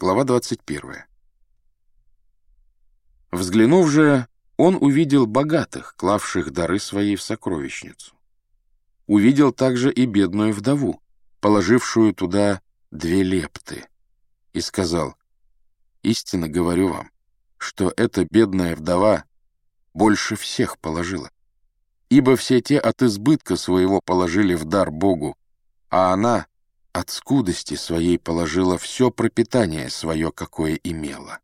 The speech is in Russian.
Глава 21. Взглянув же, он увидел богатых, клавших дары свои в сокровищницу. Увидел также и бедную вдову, положившую туда две лепты, и сказал, «Истинно говорю вам, что эта бедная вдова больше всех положила, ибо все те от избытка своего положили в дар Богу, а она от скудости своей положила все пропитание свое, какое имела».